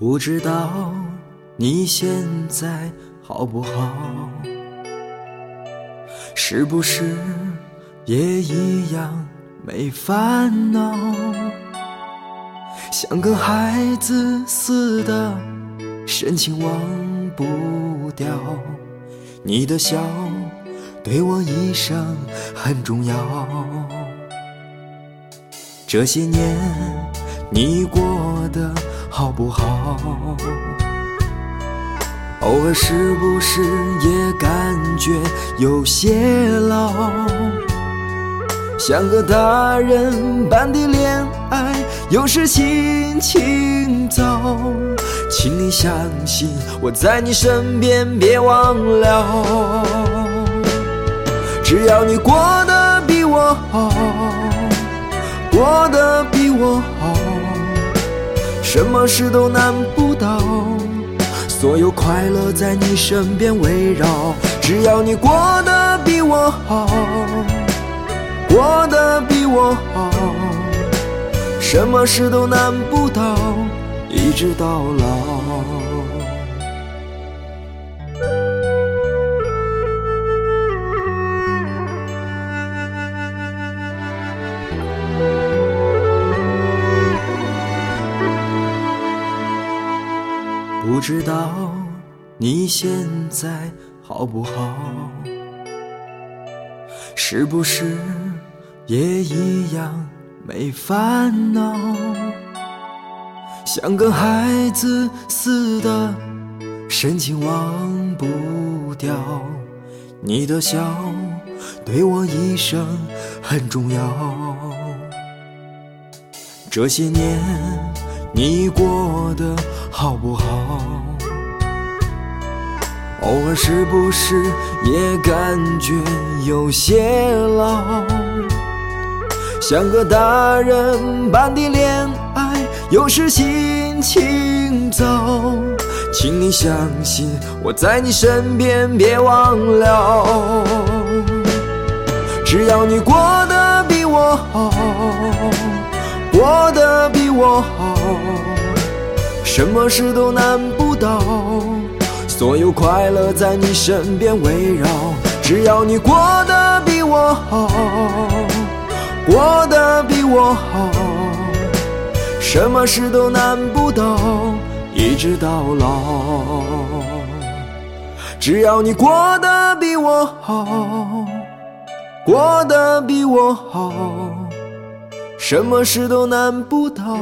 不知道你现在好不好？是不是也一样没烦恼？像个孩子似的，深情忘不掉。你的笑对我一生很重要。这些年你过得好不好？偶尔是不是也感觉有些老？像个大人般的恋爱，有时心情糟。请你相信我在你身边，别忘了。只要你过得比我好，过得比我，什么事都难不倒。所有快乐在你身边围绕，只要你过得比我好，过得比我好，什么事都难不倒，一直到老。不知道你现在好不好？是不是也一样没烦恼？像个孩子似的，深情忘不掉。你的笑对我一生很重要。这些年你过得好不好？偶尔是不是也感觉有些老？像个大人般的恋爱，有时心情糟。请你相信我在你身边，别忘了。只要你过得比我好，过得比我好，什么事都难不倒。所有快乐在你身边围绕，只要你过得比我好，过得比我好，什么事都难不倒，一直到老。只要你过得比我好，过得比我好，什么事都难不倒。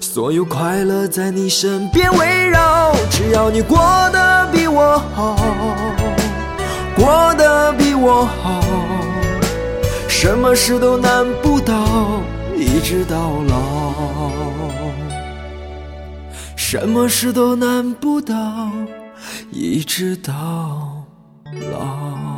所有快乐在你身边围绕，只要你过得比我好，过得比我好，什么事都难不倒，一直到老。什么事都难不倒，一直到老。